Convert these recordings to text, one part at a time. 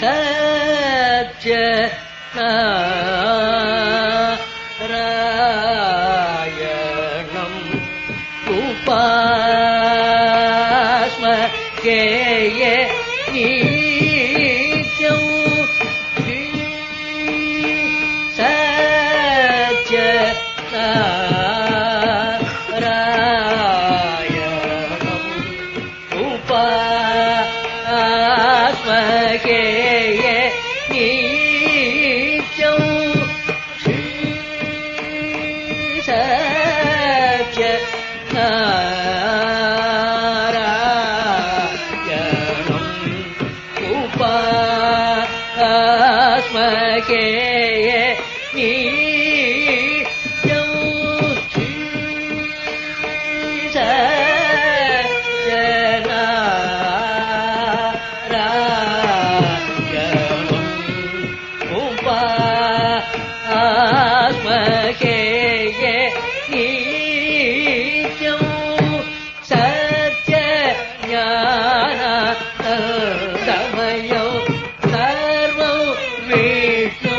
सत्य Krishna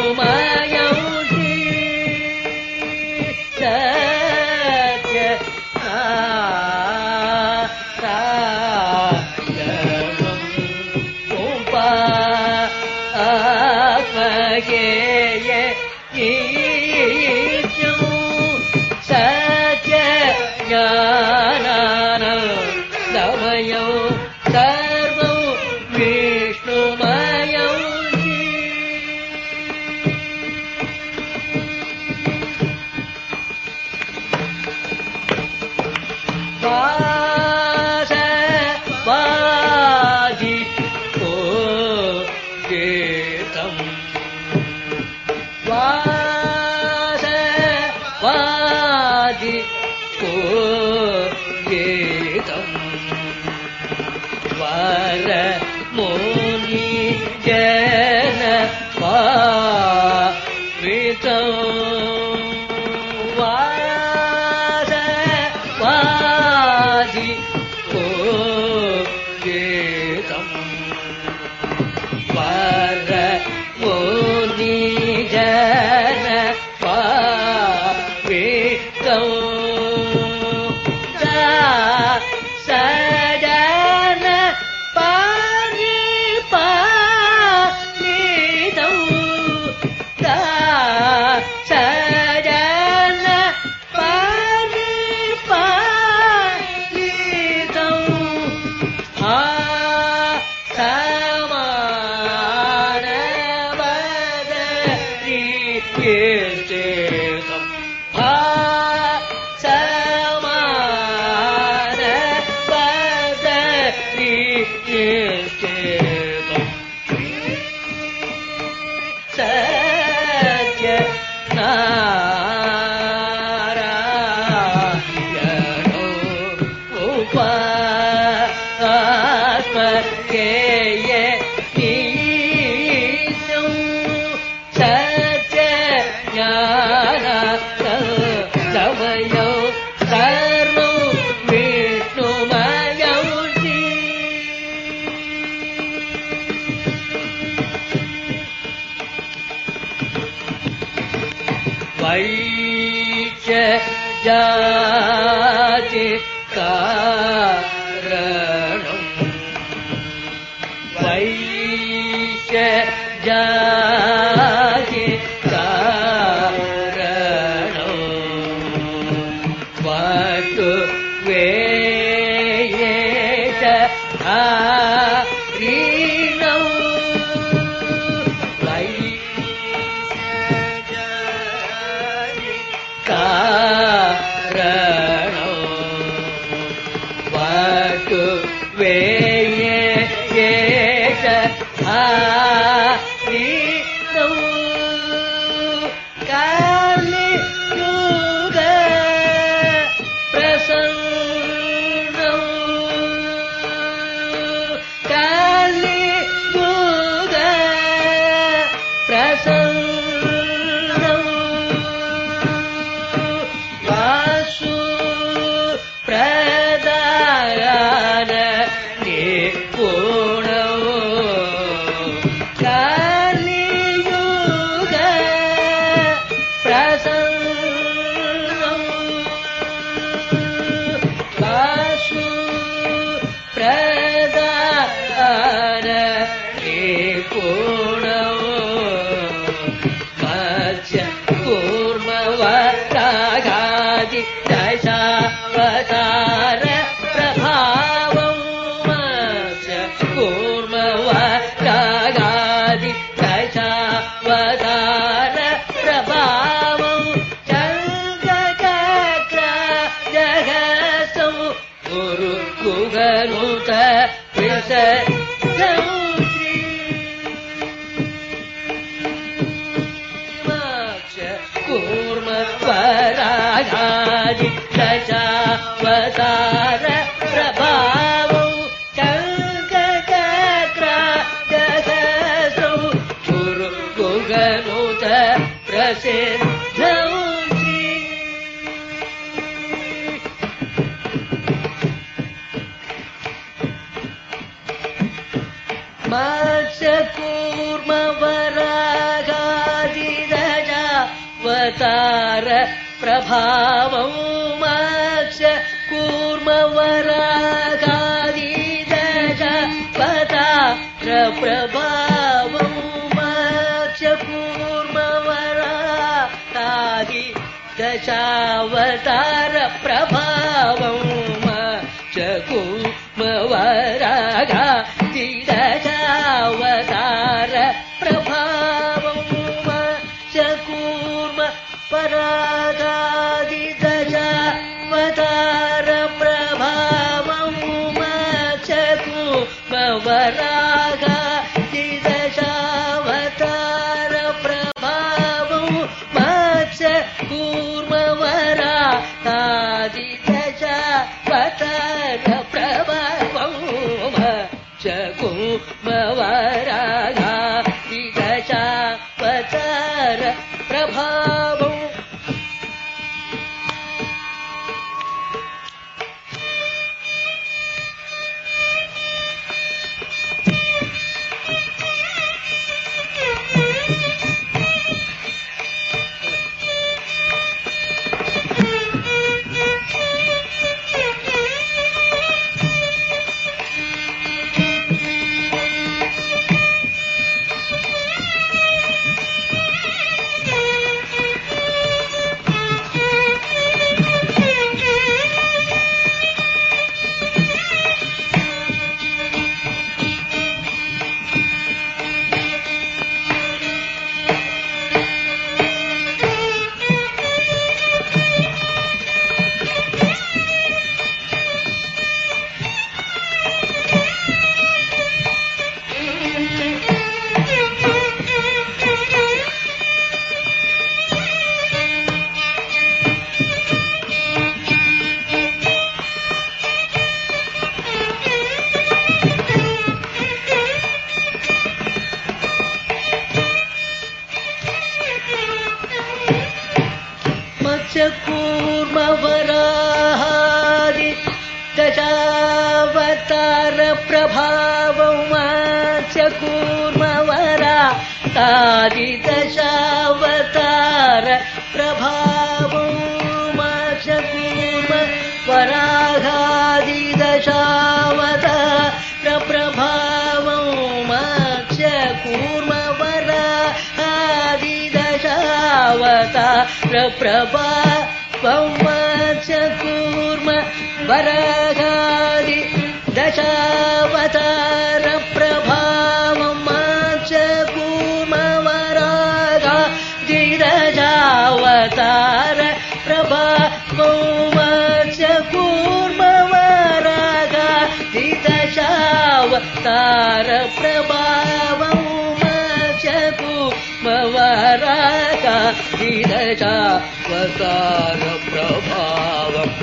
لو جاء प्रसिद्धौ श्री माक्षकूर्मवरागादिदजावतार कूर्मवरागादि मत्स्यकूर्मवराहादि दशावतार प्रभावौ मत्स्यकूर्मवरा तादि दशावतार प्रभा च कूर्म वरगादि दशावतार प्रभावं च कूर्म वरागा दिदशावतार प्रभावं च कूर्म वरागा दिदशावतार प्रभावं दिदशावतार प्रभावम्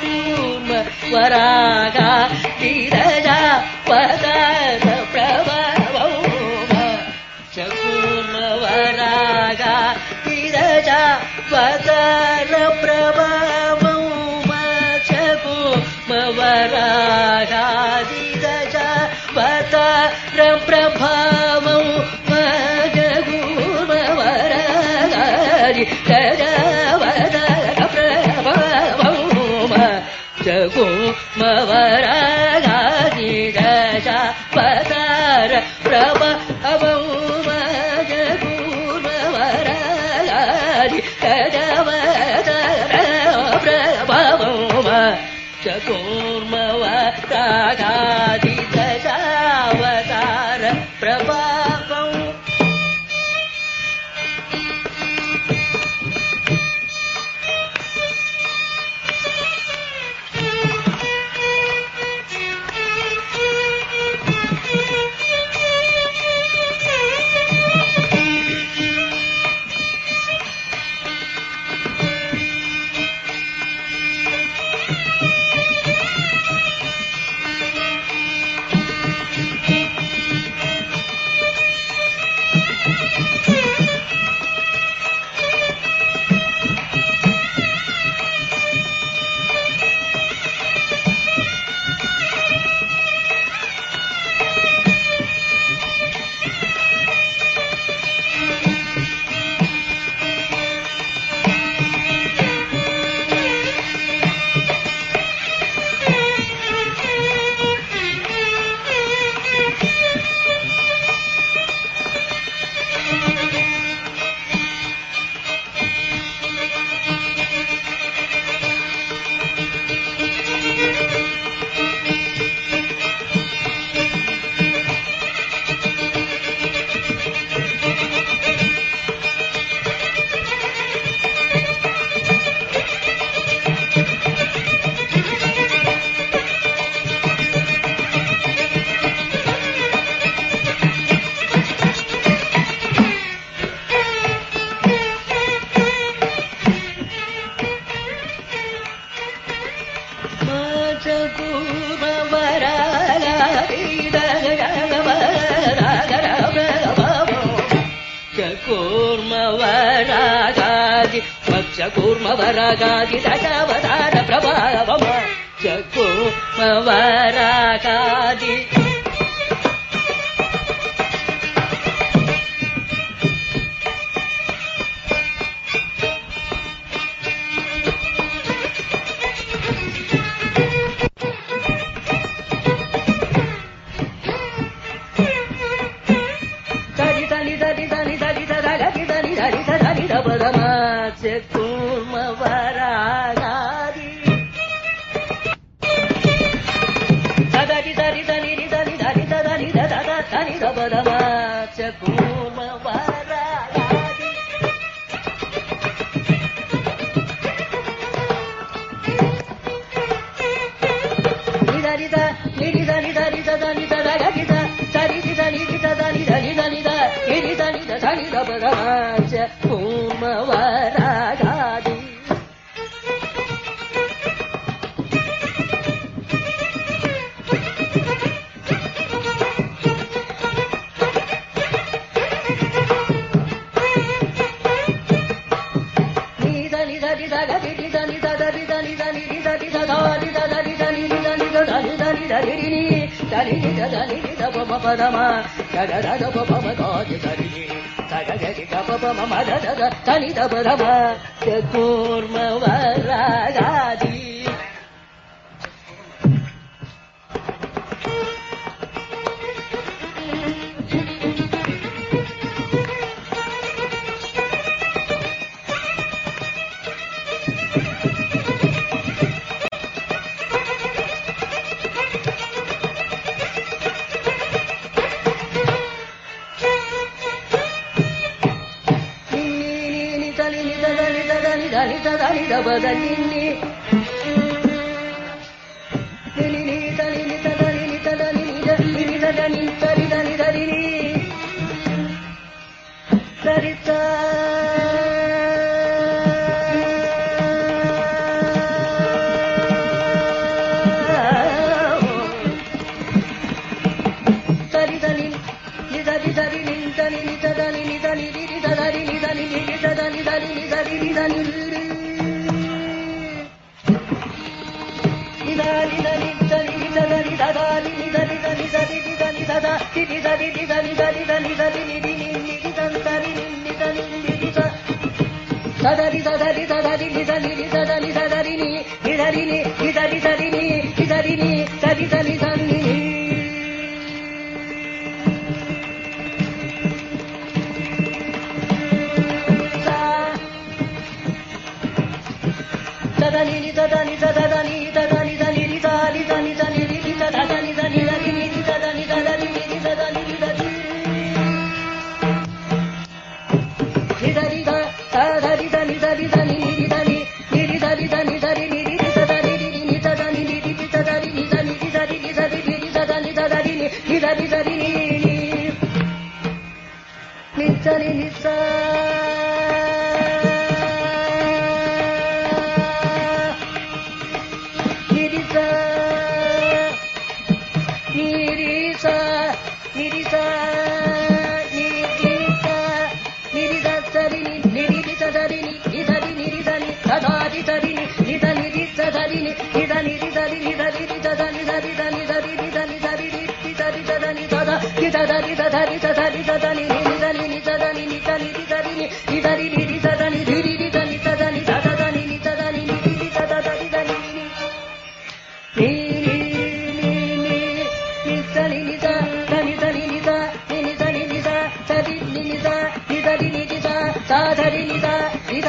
कूर्म वरागा दिदशा वतार प्रभावौ च कूर्म वरागा दिदशा वतार प्रभावौ च कूर्म वरागा दिदशा वतार प्रभावौ Okay. कुर्मवरागादि सावधान प्रभाव పరమ. గగ పమ గోజ గరి గగరి గప పమ మద కూర్మ వరాగాది रि सा धा रि रि सा रि रि सा धा रि ధరి ధని ధరి ధని ధరి రిట్టి ధరి ధని దద నిద ధరి ధరి ధరి ధని నిని ధని నిద ధని నిద నిది ధరి ని ధరి నిది ధని ధిరి నిద నిద ధని దద ధని నిద ధని నిది నిద ధరి ధని ని ని ని ని నిద ని నిద ధని ధని నిద నిని ధని నిద ధరి ని నిద నిద ధరి నిద ధరి నిద నిద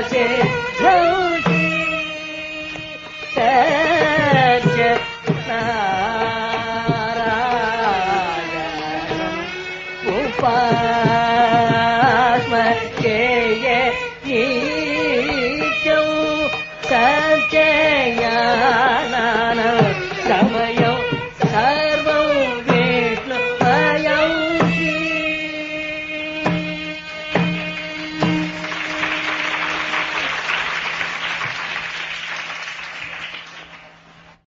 से